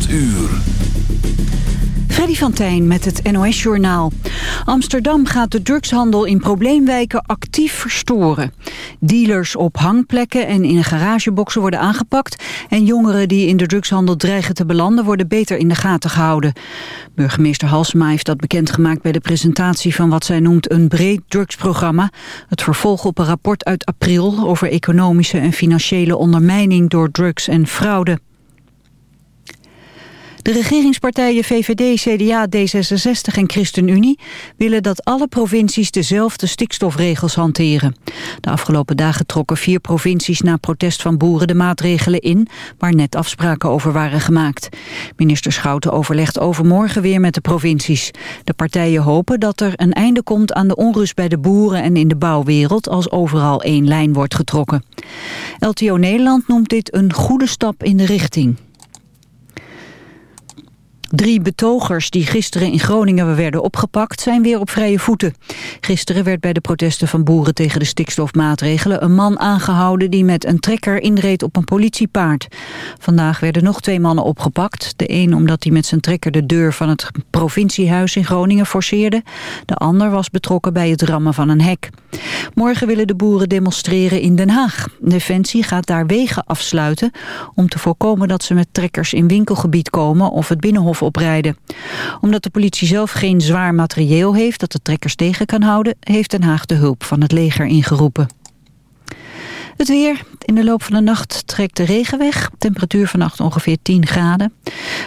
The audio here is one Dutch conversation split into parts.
8 uur. Freddy van Tijn met het NOS-journaal. Amsterdam gaat de drugshandel in probleemwijken actief verstoren. Dealers op hangplekken en in garageboxen worden aangepakt... en jongeren die in de drugshandel dreigen te belanden... worden beter in de gaten gehouden. Burgemeester Halsema heeft dat bekendgemaakt... bij de presentatie van wat zij noemt een breed drugsprogramma. Het vervolg op een rapport uit april... over economische en financiële ondermijning door drugs en fraude. De regeringspartijen VVD, CDA, D66 en ChristenUnie willen dat alle provincies dezelfde stikstofregels hanteren. De afgelopen dagen trokken vier provincies na protest van boeren de maatregelen in, waar net afspraken over waren gemaakt. Minister Schouten overlegt overmorgen weer met de provincies. De partijen hopen dat er een einde komt aan de onrust bij de boeren en in de bouwwereld als overal één lijn wordt getrokken. LTO Nederland noemt dit een goede stap in de richting. Drie betogers die gisteren in Groningen werden opgepakt zijn weer op vrije voeten. Gisteren werd bij de protesten van boeren tegen de stikstofmaatregelen een man aangehouden die met een trekker inreed op een politiepaard. Vandaag werden nog twee mannen opgepakt. De een omdat hij met zijn trekker de deur van het provinciehuis in Groningen forceerde. De ander was betrokken bij het rammen van een hek. Morgen willen de boeren demonstreren in Den Haag. Defensie gaat daar wegen afsluiten om te voorkomen dat ze met trekkers in winkelgebied komen of het binnenhof oprijden. Omdat de politie zelf geen zwaar materieel heeft dat de trekkers tegen kan houden... heeft Den Haag de hulp van het leger ingeroepen. Het weer. In de loop van de nacht trekt de regen weg. Temperatuur vannacht ongeveer 10 graden.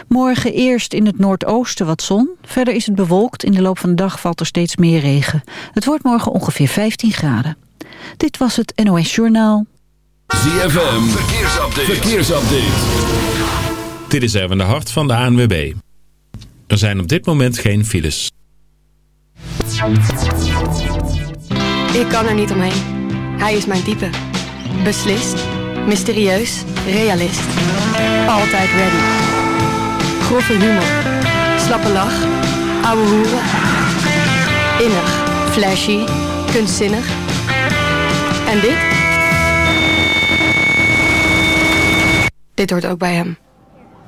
Morgen eerst in het noordoosten wat zon. Verder is het bewolkt. In de loop van de dag valt er steeds meer regen. Het wordt morgen ongeveer 15 graden. Dit was het NOS Journaal. ZFM. Verkeersupdate. Verkeersupdate. Dit is even de hart van de ANWB. Er zijn op dit moment geen files. Ik kan er niet omheen. Hij is mijn type. Beslist, mysterieus, realist. Altijd ready. Grove humor. Slappe lach. Ouwe hoeren. Innig, flashy, kunstzinnig. En dit? Dit hoort ook bij hem.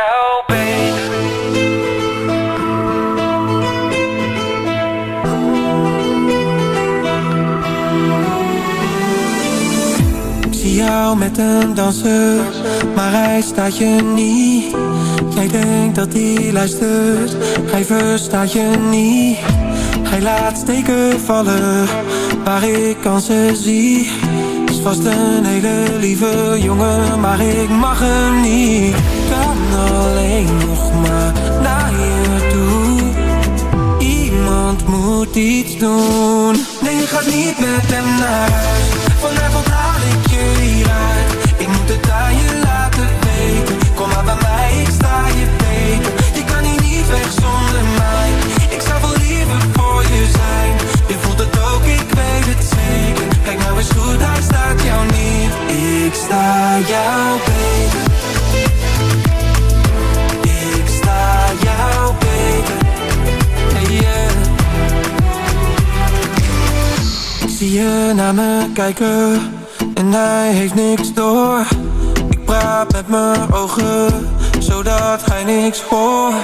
jouw been. Ik zie jou met een danser, maar hij staat je niet. Jij denkt dat hij luistert, hij verstaat je niet. Hij laat steken vallen, waar ik kansen zie vast een hele lieve jongen, maar ik mag hem niet. Alleen nog maar naar je toe. Iemand moet iets doen. Nee, je gaat niet met hem naar huis. Vanavond haal ik je hieruit. Ik moet het aan je laten weten. Kom maar bij mij, ik sta je beter. Je kan hier niet weg zonder mij. Ik zou wel liever voor je zijn. Je voelt het ook, ik weet het zeker. Kijk nou eens goed, hij staat jou niet. Ik sta jou beter. Je naar me kijken en hij heeft niks door. Ik praat met mijn ogen, zodat hij niks hoort.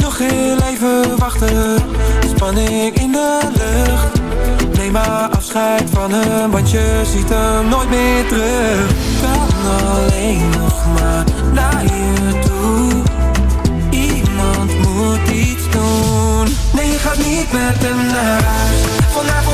Nog heel even wachten, spanning in de lucht. Neem maar afscheid van hem, want je ziet hem nooit meer terug. Kan alleen nog maar naar je toe. Iemand moet iets doen. Nee, je gaat niet met hem naar huis. Vanavond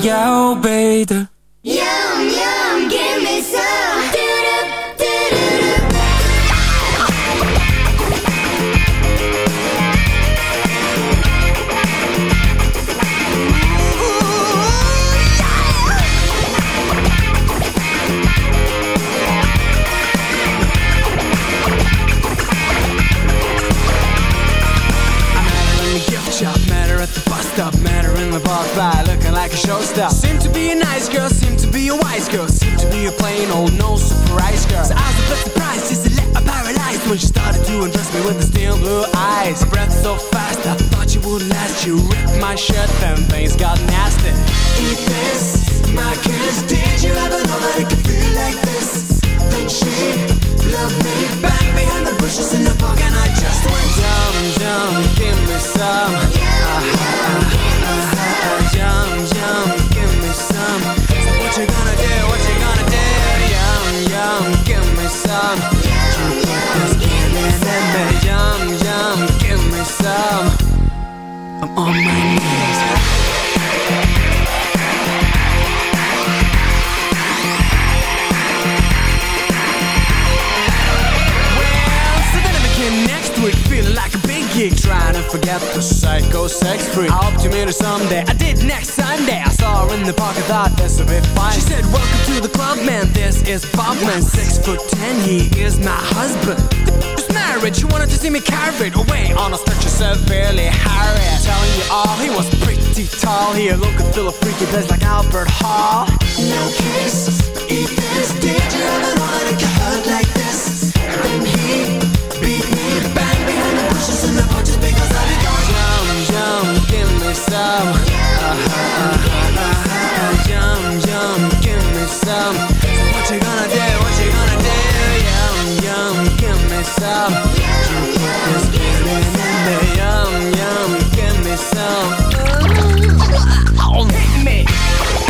jou beter. Showstopper. Seemed to be a nice girl, seem to be a wise girl, seem to be a plain old no surprise girl. So I was a bit surprised, just a little paralyzed when she started to undress me with the steel blue eyes. Breath so fast, I thought you would last. You ripped my shirt, then things got nasty. Eat this, my kiss. Did you ever know that it could feel like this? Then she loved me back on my her in the park. Thought this would be fine. She said, "Welcome to the club, man. This is Bob, man. Six foot ten. He is my husband." Just married. She wanted to see me carried away on a stretcher severely harried. Telling you all, he was pretty tall. He looked and feel a freaky place like Albert Hall. No kiss, eat this. Did you ever know that it could hurt like this? Then he beat me bang behind the bushes in the park just because I be going Yum, yum, give me some uh-huh. Yum, yum, give me some. So what you gonna do, what you gonna do? Yum, yum, give me some. You put this feeling in me Yum, yum, give me some. Hit me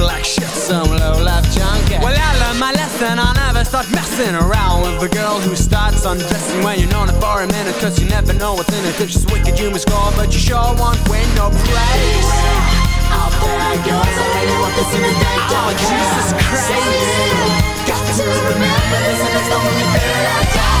acting like shit, some low-life junkie. Well, I learned my lesson, I'll never start messing around With a girl who starts undressing when you're known her for a minute Cause you never know what's in it, if she's wicked you must go But you sure won't win no place. Beware, out there I go, I really want this in the day. Oh, Jesus Christ. Got to remember this, and it's only fair I die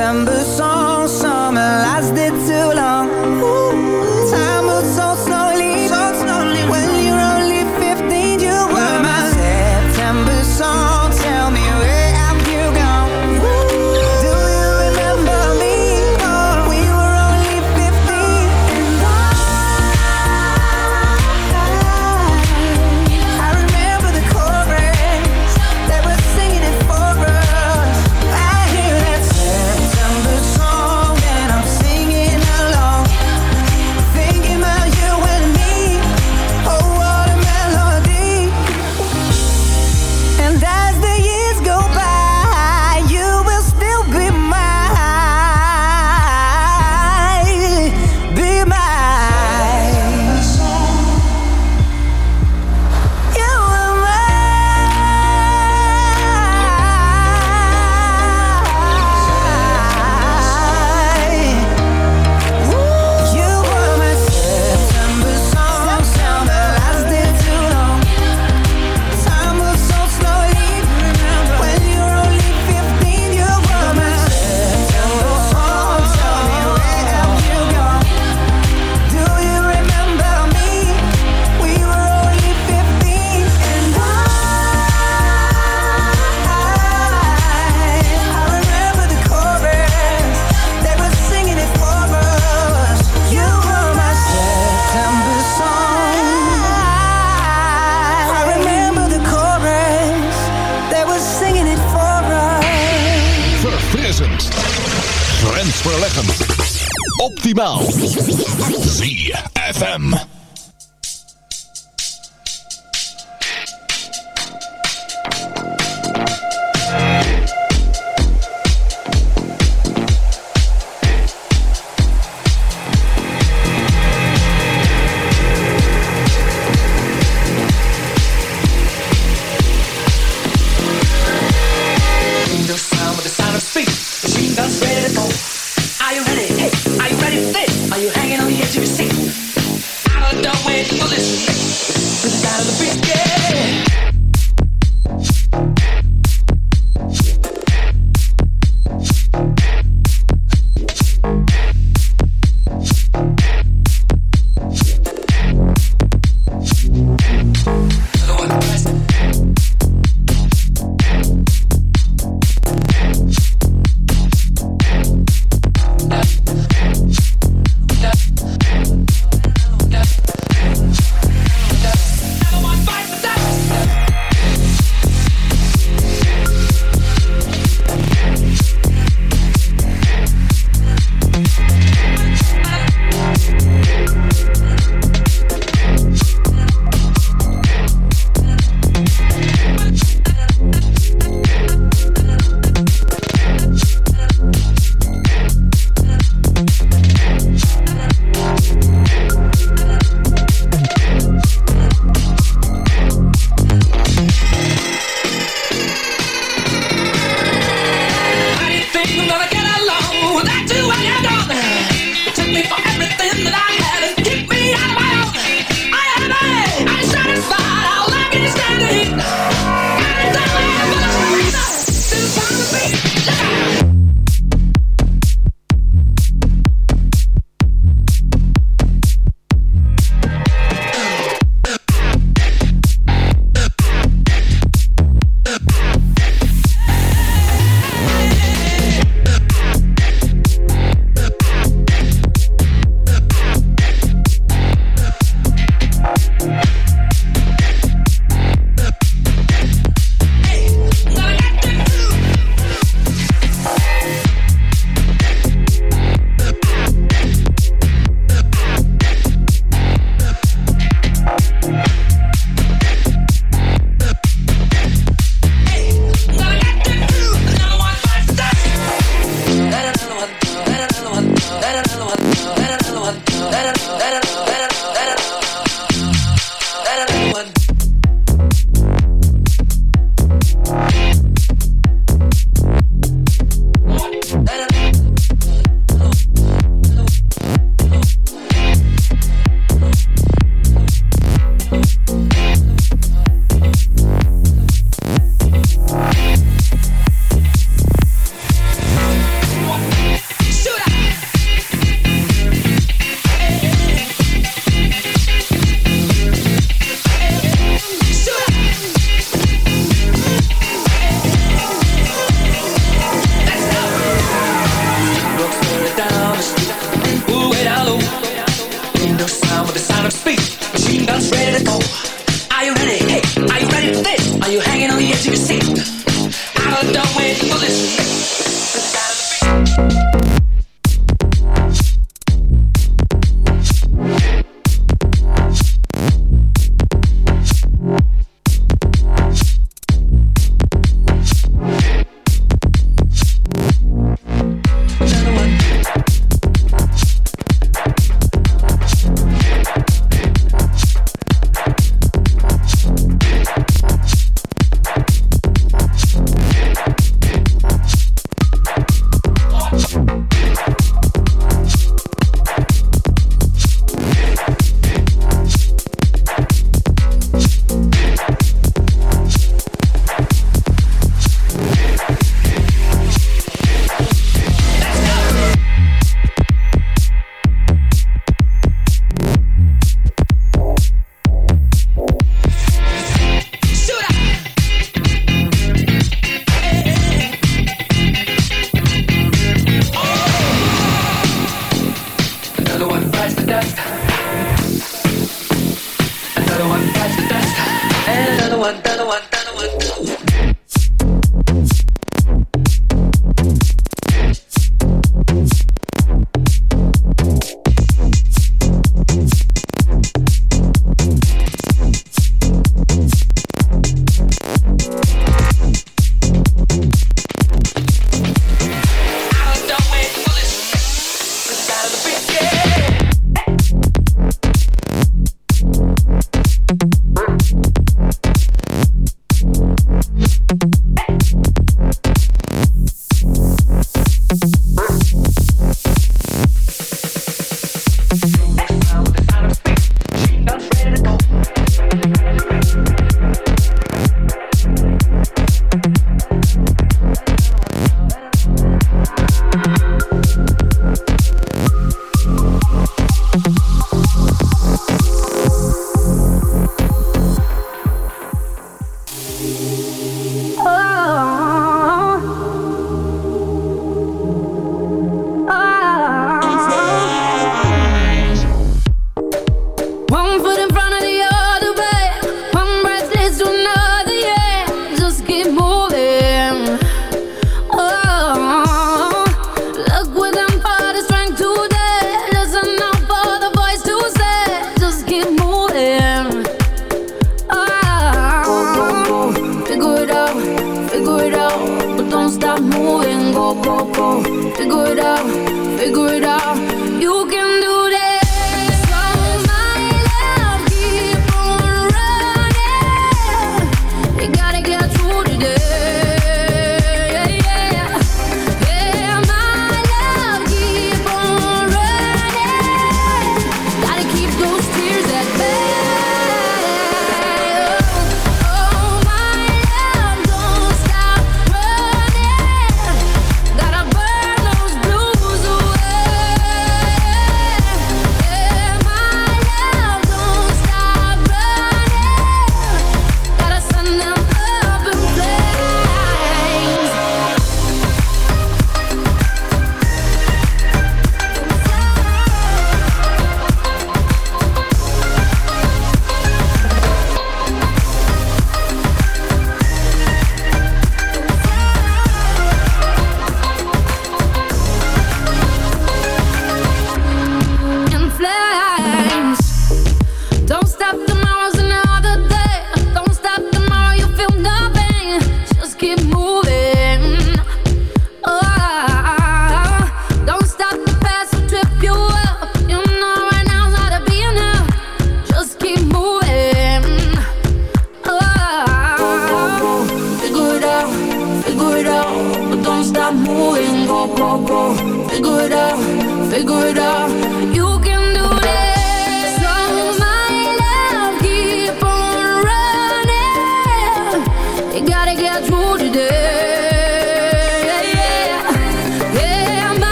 September